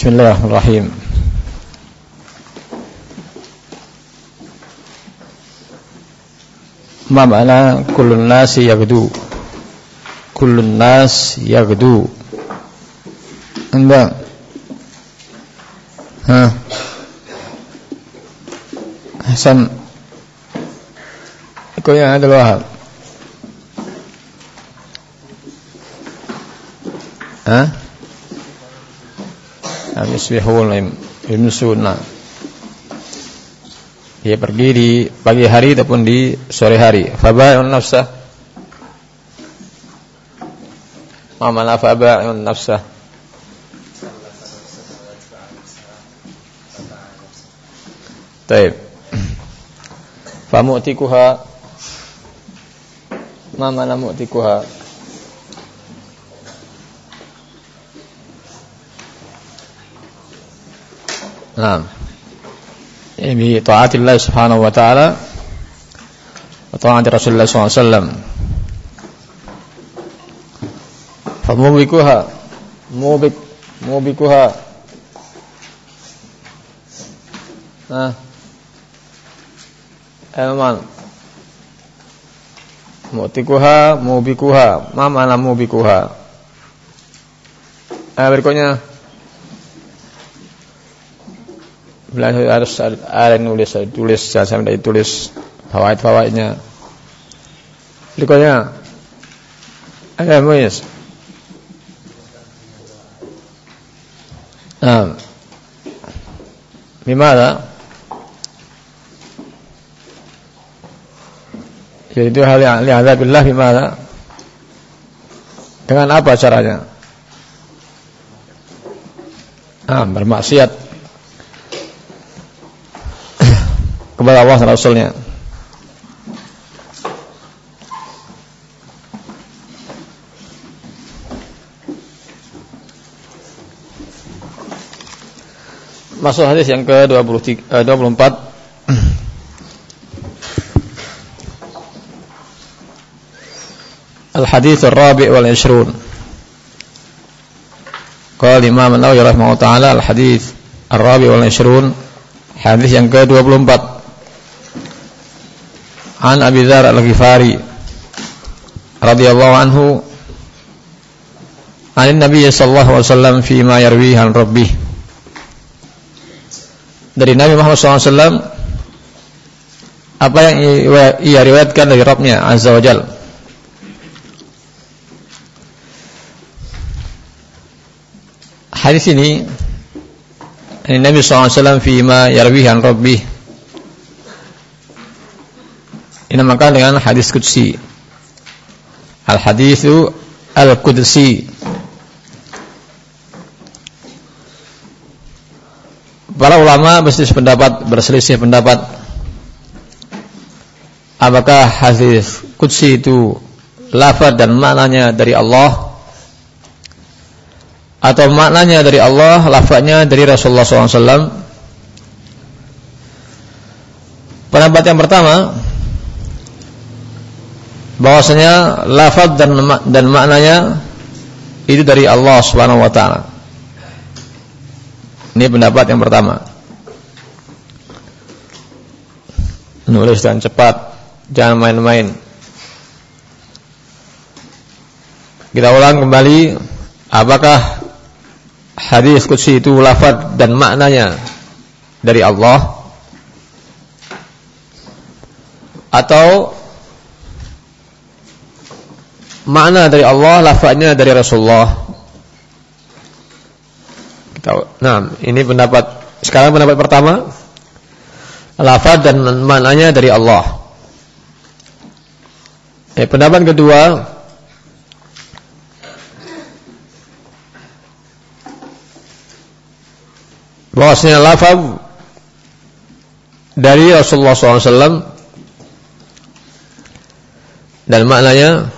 Bismillahirrahmanirrahim. Ma makna kullun nasi yagdu? Kullun nas yagdu. Anda Ha Hasan Ikut yang ada wahab Ha Yusbihul Yumsuna. Dia pergi di pagi hari ataupun di sore hari. Faba'un nafsah. Ma'amala faba'un nafsah? Taib. Famu'tikuha Ma'amala mu'tikuha Nah, ini taatillah subhanahu wa ta'ala taati Rasulullah SAW. Famubikuha mubik mubikuha Nah Elman Mu'tikuha mubikuha Ma mana mubikuha Eh berikutnya belajar harus ada nulis tulis saya tidak tulis fawaid fawaidnya berikutnya ada muis nah gimana jadi itu hal yang lihat billah gimana dengan apa caranya? Ah bermaksiat kepada Allah dan Rasulnya. Masuk hadis yang ke-24 eh, 24 Al-hadits ar-rabi' wal 20 Qala Imam An-Nawawi rahimahullah taala al-hadits ar-rabi' wal 20 hadis yang ke-24 An Abi Dzar Al-Ghifari radhiyallahu anhu An Nabi sallallahu alaihi wasallam fi ma yarwihi an rabbih Dari Nabi Muhammad SAW apa yang ia riwayatkan dari Rabbnya Azza wa Jal Hadis ini Nabi SAW fi ma yarwihi an rabbih dinamakan dengan hadis qudsi. Al-haditsu al-qudsi. Para ulama berselisih pendapat, berselisih pendapat apakah hadis qudsi itu lafaz dan maknanya dari Allah atau maknanya dari Allah, lafaznya dari Rasulullah SAW. Pendapat yang pertama bahwasanya lafaz dan dan maknanya itu dari Allah Subhanahu wa taala. Ini pendapat yang pertama. Nulis dan cepat, jangan main-main. Kita ulang kembali, apakah hadis qudsi itu lafaz dan maknanya dari Allah atau makna dari Allah, lafaznya dari Rasulullah. Kita, nah, ini pendapat sekarang pendapat pertama lafaz dan maknanya dari Allah. Eh, pendapat kedua bahwasanya lafaz dari Rasulullah SAW dan maknanya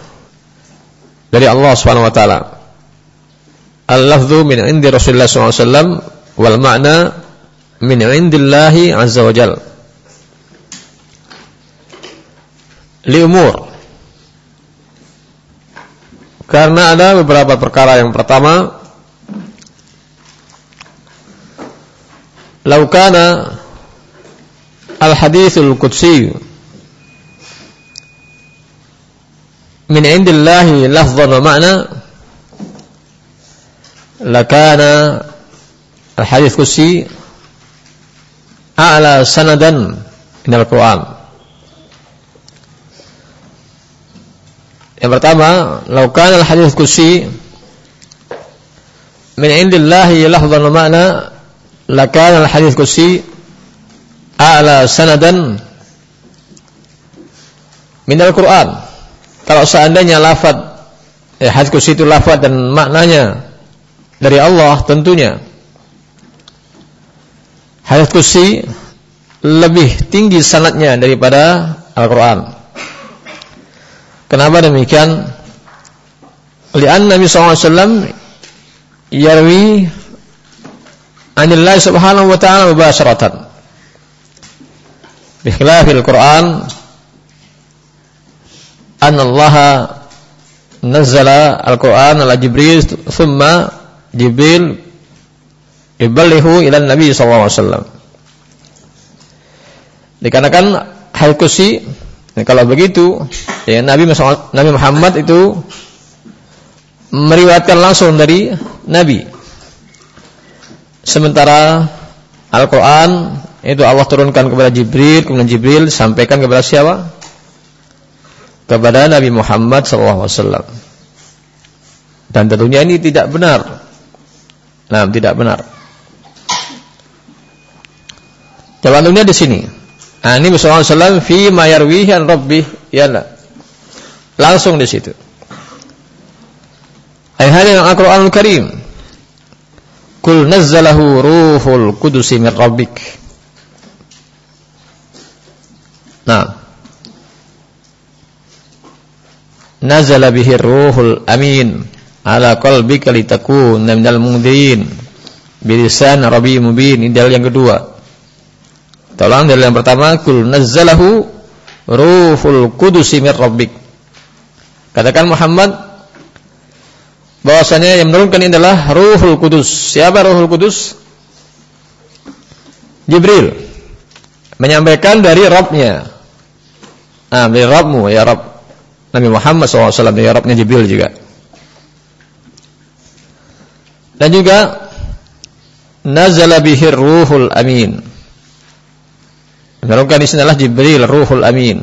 dari Allah Subhanahu wa taala. Al-lafdhu min indi Rasulullah SAW wal makna min indillahi azza wa jal. Li umur. Karena ada beberapa perkara yang pertama "Lau kana al-haditsul qudsi min indillahi lafdhan wa ma'na lakana al-hadits qudsi a'la sanadan min al-Qur'an." Yang pertama, laukan al-hadis kursi min indillahi lafdhan wa ma'na lakana al-hadis kursi a'la sanadan min al-Qur'an. Kalau seandainya lafaz eh, hadis kursi itu lafaz dan maknanya dari Allah tentunya hadis kursi lebih tinggi sanatnya daripada Al-Qur'an. Kenapa demikian? Lian Nabi SAW yarwi anillah subhanahu wa ta'ala mubasharatan. Bikhlafil Quran an Allah nazzala al-Quran ala Jibril thumma Jibril yuballihu ila Nabi SAW. Dikarenakan hal kursi Nah, kalau begitu, ya Nabi Nabi Muhammad itu meriwayatkan langsung dari Nabi. Sementara Al-Quran itu Allah turunkan kepada Jibril, kemudian Jibril sampaikan kepada siapa? Kepada Nabi Muhammad SAW. Dan tentunya ini tidak benar. Nah, tidak benar. Jawabannya di sini. Nah, ini Rasulullah SAW fi mayarwihi an rabbih. Ya Langsung di situ. Ayat yang Al-Qur'anul Karim. Kul nazzalahu ruhul qudusi min rabbik. Nah. Nazala bihi ruhul amin ala qalbika litakuna minal mundhirin bilisan rabi mubin. Ini dalil yang kedua. Tolong dari yang pertama kul nazzalahu ruhul qudusi mir rabbik. Katakan Muhammad bahwasanya yang menurunkan ini adalah ruhul kudus. Siapa ruhul kudus? Jibril menyampaikan dari Rabbnya. Nah, dari Rabbmu ya Rabb. Nabi Muhammad SAW dari Rabbnya Jibril juga. Dan juga nazala bihir ruhul amin Menurunkan di sini adalah Jibril, Ruhul Amin.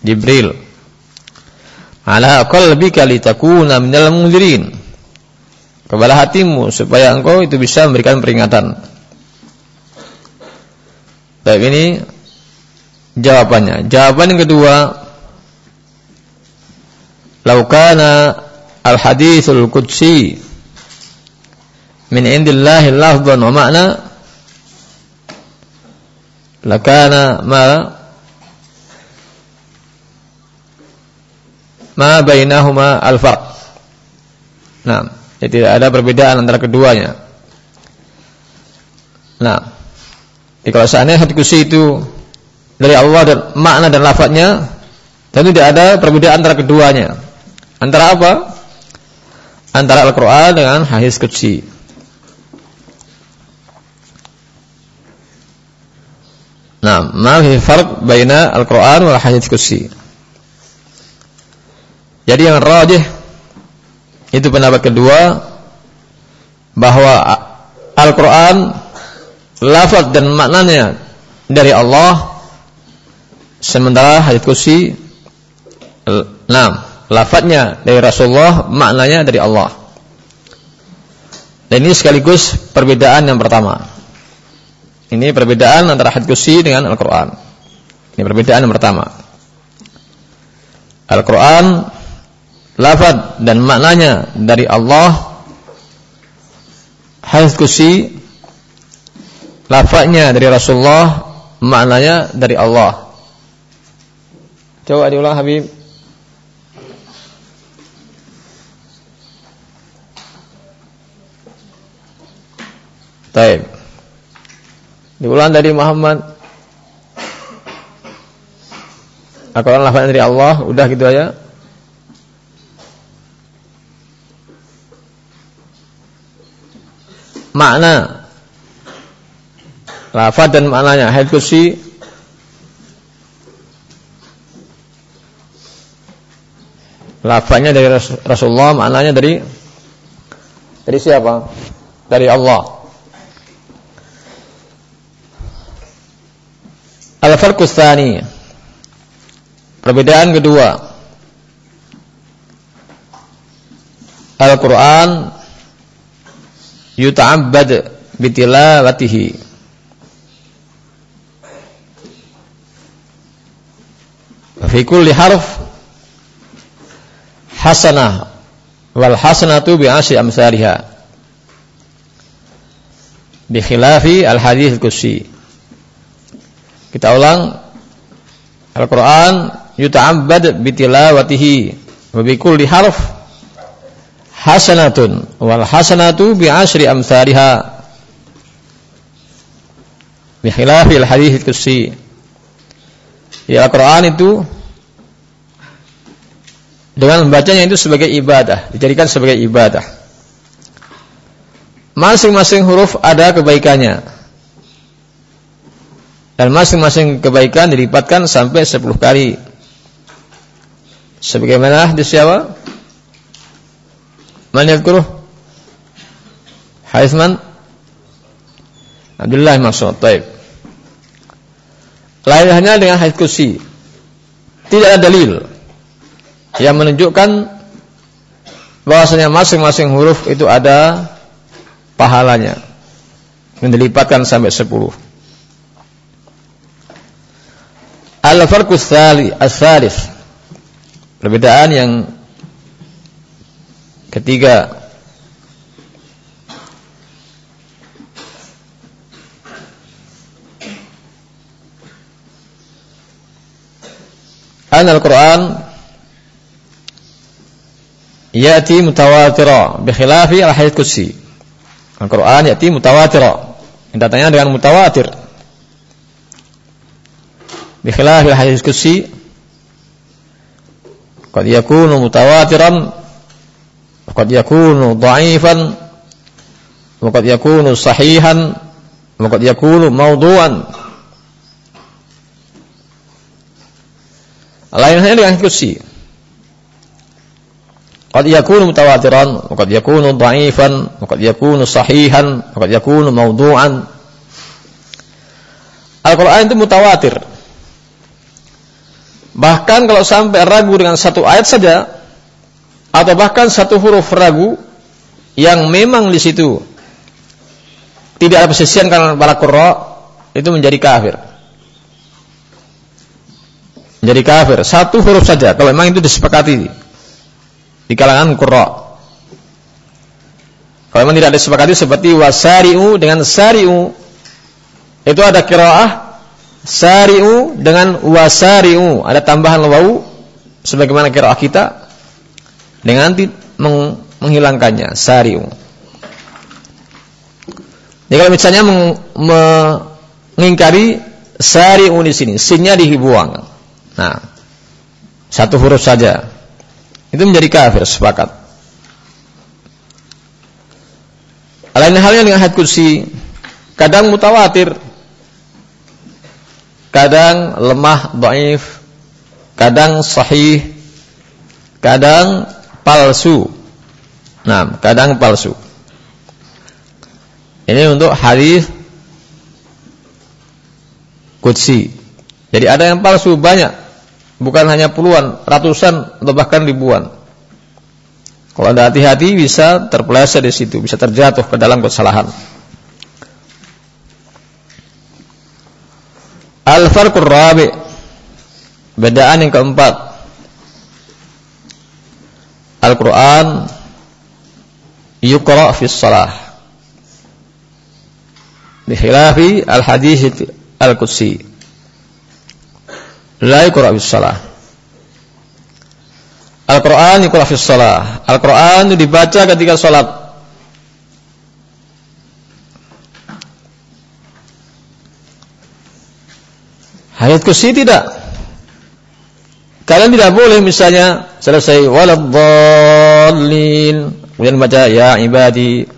Jibril. Ala qalbika litakuna minal munzirin. Kepada hatimu supaya engkau itu bisa memberikan peringatan. Baik ini jawabannya. Jawaban yang kedua, laukana al-hadithul qudsi min indillahi lafdhan wa ma'na lakana ma ma bainahuma al-farq. Nah, jadi tidak ada perbedaan antara keduanya. Nah, jadi kalau seandainya hadis kursi itu dari Allah dan makna dan lafadznya, tentu tidak ada perbedaan antara keduanya. Antara apa? Antara Al-Quran dengan hadis kursi. Nah, ma farq baina Al-Qur'an wal hadits kursi. Jadi yang rajih itu pendapat kedua bahwa Al-Qur'an lafaz dan maknanya dari Allah sementara hadits kursi nah lafadznya dari Rasulullah maknanya dari Allah. Dan ini sekaligus perbedaan yang pertama. Ini perbedaan antara hadis kursi dengan Al-Quran. Ini perbedaan yang pertama. Al-Quran lafad dan maknanya dari Allah. Hadis kursi lafadnya dari Rasulullah, maknanya dari Allah. Coba diulang Habib. Baik. Diulang dari Muhammad. Al-Quran lafaznya dari Allah, udah gitu aja. Makna lafaz dan maknanya. Ayat kursi lafaznya dari Rasulullah, maknanya dari dari siapa? Dari Allah. Al-farqus tsani. Perbedaan kedua. Al-Qur'an yuta'abbad bitilawatihi. Fi kulli harf hasanah wal hasanatu bi asri amsalha bi khilafi al hadis qudsi kita ulang. Al-Qur'an yuta'abbad bi tilawatihi wa bi kulli hasanatun. Wal hasanatu bi asri amsalha bi khilafi al hadis qudsi ya Al-Qur'an itu dengan membacanya itu sebagai ibadah, dijadikan sebagai ibadah. Masing-masing huruf ada kebaikannya. Dan masing-masing kebaikan dilipatkan sampai 10 kali. Sebagaimana di siapa? Man yadkuruh? Haithman? Abdullah. Lain hanya dengan hadis kursi. Tidak ada dalil yang menunjukkan bahwasanya masing-masing huruf itu ada pahalanya yang dilipatkan sampai 10. Al-farqu tsali Perbedaan yang ketiga An Al-Quran ya'ti mutawatira bi khilafi al-hadits qudsi. Al-Qur'an ya'ti mutawatira. Yang datangnya dengan mutawatir. Bi khilafi al-hadits qudsi qad yakunu mutawatiran qad yakunu dha'ifan wa qad yakunu sahihan wa qad yakunu mawdu'an. Lain halnya dengan kursi. Qad yakunu mutawatiran, wa qad yakunu dha'ifan, wa qad yakunu sahihan, wa qad yakunu mawdu'an. Al-Qur'an itu mutawatir. Bahkan kalau sampai ragu dengan satu ayat saja atau bahkan satu huruf ragu yang memang di situ tidak ada persisian karena para qurra itu menjadi kafir. Menjadi kafir. Satu huruf saja kalau memang itu disepakati di kalangan qurra. Kalau memang tidak disepakati seperti wasari'u dengan sari'u itu ada kiraah sari'u dengan wasari'u ada tambahan wawu sebagaimana kiraah kita dengan meng menghilangkannya sari'u. Jadi kalau misalnya meng, mengingkari sari'u di sini, sinnya dibuang. Nah, satu huruf saja itu menjadi kafir sepakat. Lain halnya dengan hadis kursi, kadang mutawatir, kadang lemah, dhaif, kadang sahih, kadang palsu. Nah, kadang palsu. Ini untuk hadis kutsi. Jadi ada yang palsu banyak. Bukan hanya puluhan, ratusan atau bahkan ribuan. Kalau Anda hati-hati bisa terpeleset di situ, bisa terjatuh ke dalam kesalahan. Al-farqur rabi. Bedaan yang keempat. Al-Qur'an yuqra fi shalah. Bikhilafi al-hadis al-qudsi la yuqra bis salah. Al-Qur'an yuqra fis salah. Al-Qur'an itu dibaca ketika salat. Ayat kursi tidak. Kalian tidak boleh misalnya selesai waladdallin kemudian baca ya ibadi.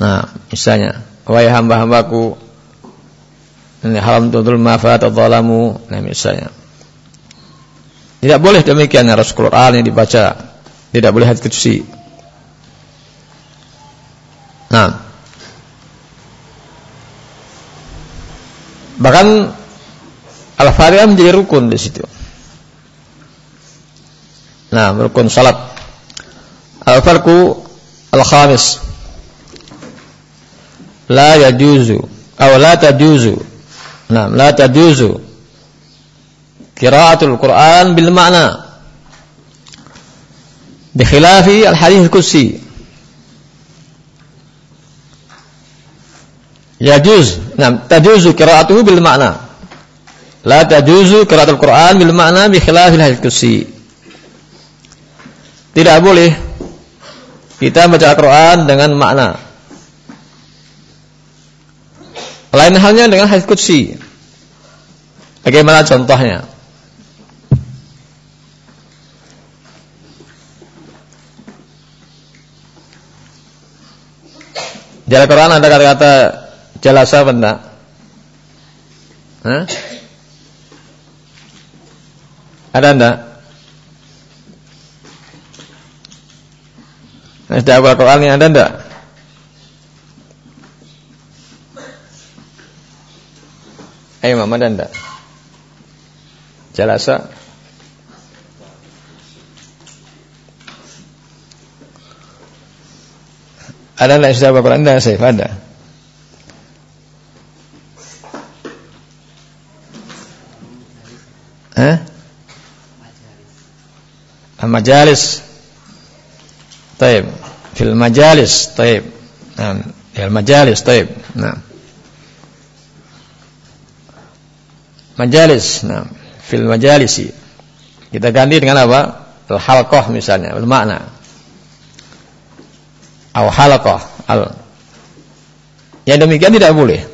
Nah, misalnya wahai hamba-hambaku Ini haram tudul mafat zalamu. Nah misalnya. Tidak boleh demikian harus Quran yang dibaca. Tidak boleh hadis kursi. Nah. Bahkan Al-Fatihah menjadi rukun di situ. Nah, rukun salat. Al-farqu al-khamis. La yajuzu atau la tajuzu. Nah, la tajuzu qiraatul Quran bil makna. Bikhilafi al-hadis al-qudsi. Yajuz, nah, tajuzu qiraatuhu bil makna. La tajuzu qiraatul Quran bil makna bi khilafil hadits kursi. Tidak boleh kita baca Al-Quran dengan makna. Lain halnya dengan hadits kursi. Bagaimana contohnya? Di Al-Quran ada kata-kata jalasa benda. Hah? Ada enggak? Sudah Al-Quran ini ada enggak? Ayo mama ada enggak? Jalasa Ada enggak sudah Al-Quran? Enggak, saya ada. Hah? majalis. Taib. Fil majalis, taib. Nah, al majalis, taib. Nah. Majalis, nah, fil majalisi. Kita ganti dengan apa? Al halqah misalnya, bermakna. Au halqah, al. ya demikian tidak boleh.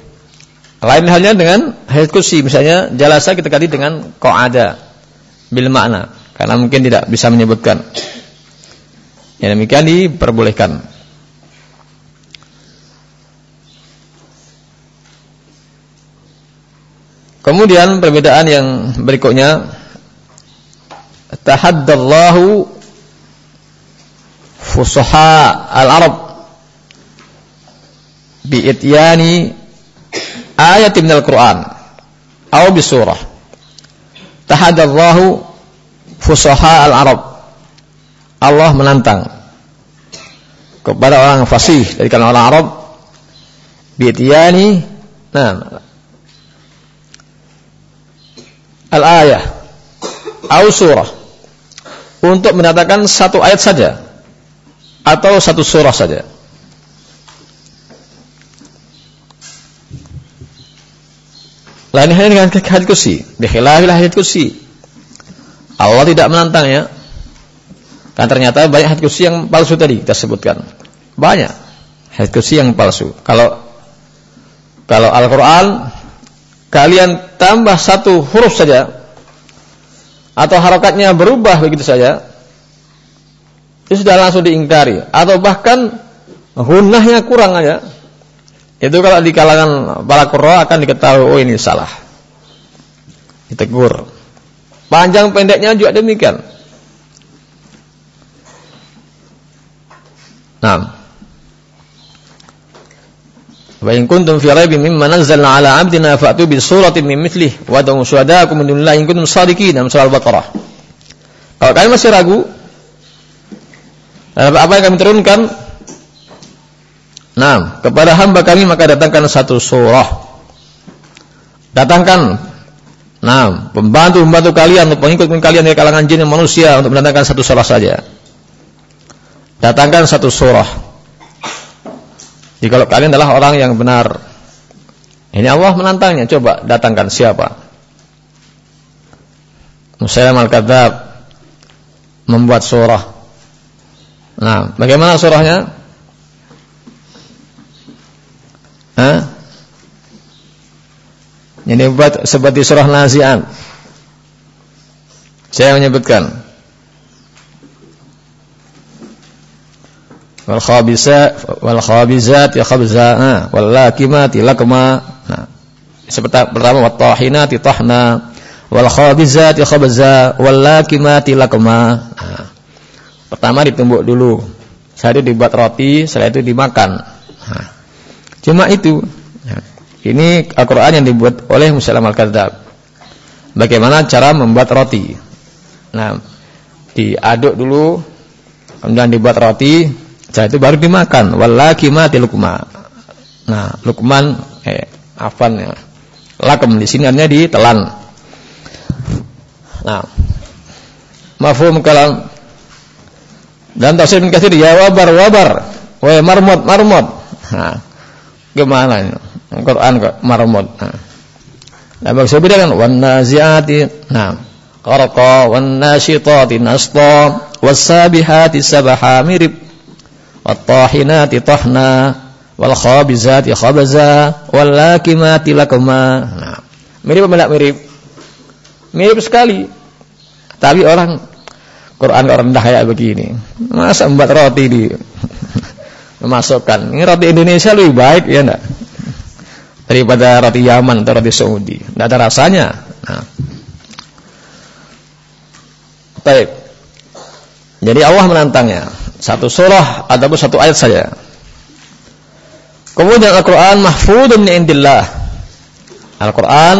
Lain halnya dengan hayat kursi, misalnya jalasa kita ganti dengan qaada bil makna karena mungkin tidak bisa menyebutkan. Yang demikian diperbolehkan. Kemudian perbedaan yang berikutnya tahaddallahu fusaha al-arab bi ityani ayat min al-Qur'an atau bi surah. Tahaddallahu fusaha al-Arab. Allah menantang kepada orang fasih dari kalangan orang Arab bi'tiyani nah al-ayah au surah untuk mendatangkan satu ayat saja atau satu surah saja. Lain halnya dengan hadis kursi, bikhilafil hadis kursi. Allah tidak menantang ya. Kan ternyata banyak hadis kursi yang palsu tadi kita sebutkan. Banyak hadis kursi yang palsu. Kalau kalau Al-Qur'an kalian tambah satu huruf saja atau harokatnya berubah begitu saja itu sudah langsung diingkari atau bahkan hunahnya kurang aja itu kalau di kalangan para qurra akan diketahui oh ini salah ditegur Panjang pendeknya juga demikian. Nah. Wa in kuntum fi raibin mimma nazzalna ala 'abdina fa'tu bi suratin min mithlihi wa da'u syuhada'akum min dunillahi in kuntum shadiqin surah Al-Baqarah. Kalau kalian masih ragu apa yang kami turunkan Nah, kepada hamba kami maka datangkan satu surah. Datangkan Nah, pembantu-pembantu kalian, pengikut kalian dari kalangan jin dan manusia untuk mendatangkan satu surah saja. Datangkan satu surah. Jadi kalau kalian adalah orang yang benar, ini Allah menantangnya. Coba datangkan siapa? Musailam al-Kadzab membuat surah. Nah, bagaimana surahnya? Hah? Ini buat seperti surah Nazi'at. Saya menyebutkan wal khabisa wal khabizat ya khabza wal lakimati lakma nah Seperti pertama wat-tahinati tahna wal khabizati khabza wal lakimati lakma. Nah, pertama ditumbuk dulu. Setelah itu dibuat roti, setelah itu dimakan. Nah, cuma itu. Ini Al-Qur'an yang dibuat oleh Musailam al-Kadzab. Bagaimana cara membuat roti? Nah, diaduk dulu, kemudian dibuat roti, setelah itu baru dimakan. Walakimati lukma. Nah, lukman eh afan ya. Lakem di sini artinya ditelan. Nah, mafhum kalam dan tafsir bin Katsir ya wabar wabar, wa marmut marmut. Nah, gimana ini? Quran kok marmut. Nah. Nah, maksud beda kan wan naziati. Nah, qarqa wan nasyitati nasta was sabihati sabaha mirib wat tahinati tahna wal khabizati khabaza wal lakimati lakma. Nah, mirip apa mirip? Mirip sekali. Tapi orang Quran orang rendah kayak begini. Masa membuat roti di memasukkan. Ini roti Indonesia lebih baik ya enggak? Daripada roti Yaman atau roti Saudi. Tidak ada rasanya. Nah. Baik. Jadi Allah menantangnya. Satu surah ataupun satu ayat saja. Kemudian Al-Quran mahfudun indillah. Al-Quran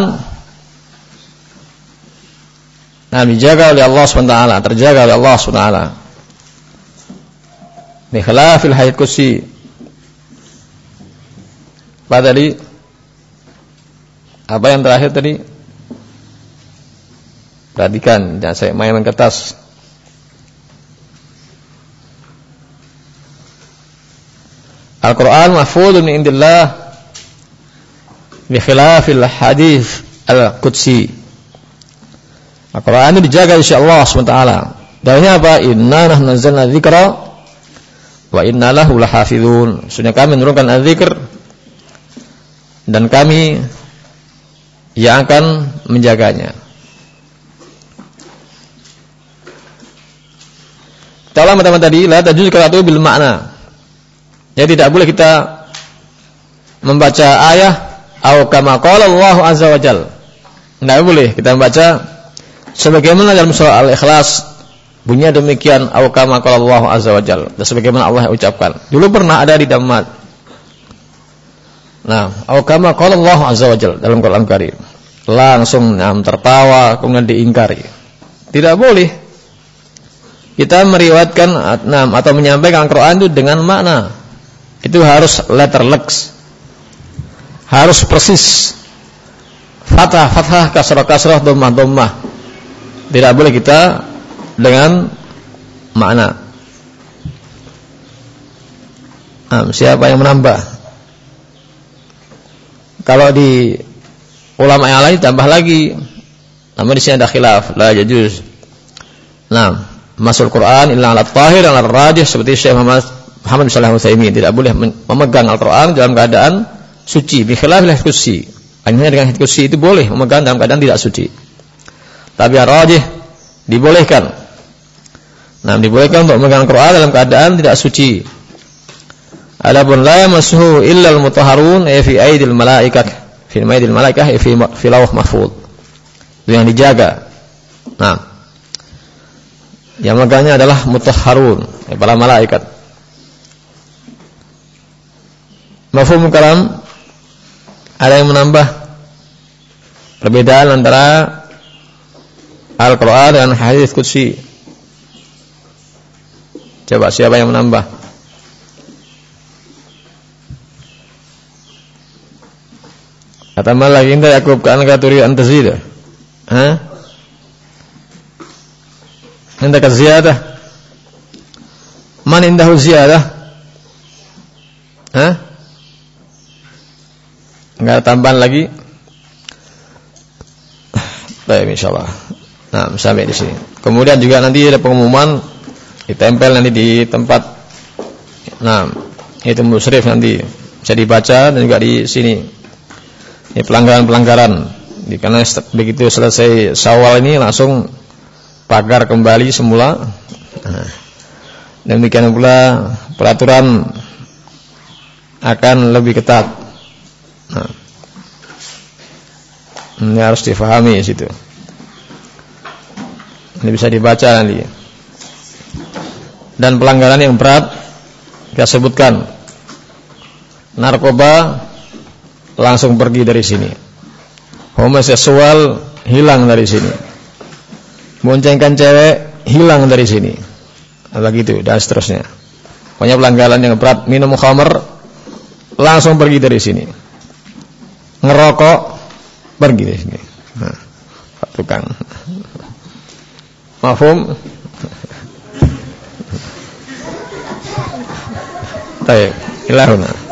Nah, dijaga oleh Allah SWT, terjaga oleh Allah SWT. Khilafil hayat kursi. Apa tadi? Apa yang terakhir tadi? Perhatikan, jangan saya main kertas. Al-Quran mahfudun min indillah bi khilafil hadis al-qudsi. Al-Quran itu dijaga insya Allah SWT. Dalilnya apa? Inna nahnu nazzalna dzikra wa inna lahu lahafizun. Sunnah kami menurunkan az-zikr dan kami yang akan menjaganya. Dalam teman tadi, la tajuz qira'atu bil makna. Jadi tidak boleh kita membaca ayat atau kama qala Allah azza wa jalla. Tidak boleh kita membaca Sebagaimana dalam surah Al-Ikhlas bunyinya demikian au kama qala Allah azza wajal. Dan sebagaimana Allah ucapkan. Dulu pernah ada di Damat. Nah, au kama qala Allah azza wajal dalam Quran Karim. Langsung nam tertawa kemudian diingkari. Tidak boleh kita meriwayatkan nam atau menyampaikan Al-Qur'an itu dengan makna. Itu harus letter lex. Harus persis. Fathah, fathah, kasrah, kasrah, dhammah, dhammah tidak boleh kita dengan makna. Nah, siapa yang menambah? Kalau di ulama yang lain tambah lagi. Namun di sini ada khilaf, la yajuz. Nah, masuk Quran illa ala tahir ala rajih seperti Syekh Muhammad Muhammad bin Shalih tidak boleh memegang Al-Qur'an dalam keadaan suci bi khilaf kursi. Hanya dengan kursi itu boleh memegang dalam keadaan tidak suci. Tapi rajih dibolehkan. Nah, dibolehkan untuk memegang Quran dalam keadaan tidak suci. Adapun la yamassuhu illa al-mutahharun ay fi aidil malaikat fi aidil malaikah fi fi lawh mahfuz. Itu yang dijaga. Nah, yang megangnya adalah mutahharun, ya, para malaikat. Mafhum kalam ada yang menambah perbedaan antara Al-Quran dan hadis kudsi. Coba siapa yang menambah? Kata lagi indah Yakub kan katuri antazida. Hah? Indah ka ziyadah. Man indahu ziyadah? Hah? Enggak tambahan lagi? Baik insyaallah. Nah, sampai di sini. Kemudian juga nanti ada pengumuman ditempel nanti di tempat nah itu musyrif nanti bisa dibaca dan juga di sini. Ini pelanggaran-pelanggaran. Karena begitu selesai Syawal ini langsung pagar kembali semula. Nah, demikian pula peraturan akan lebih ketat. Nah. Ini harus difahami situ. Ini bisa dibaca nanti. Dan pelanggaran yang berat kita sebutkan narkoba langsung pergi dari sini. Homoseksual hilang dari sini. Boncengkan cewek hilang dari sini. Lagi itu dan seterusnya. Pokoknya pelanggaran yang berat minum khamr langsung pergi dari sini. Ngerokok pergi dari sini. Nah, tukang. Mafhum? Baik, ilahuna.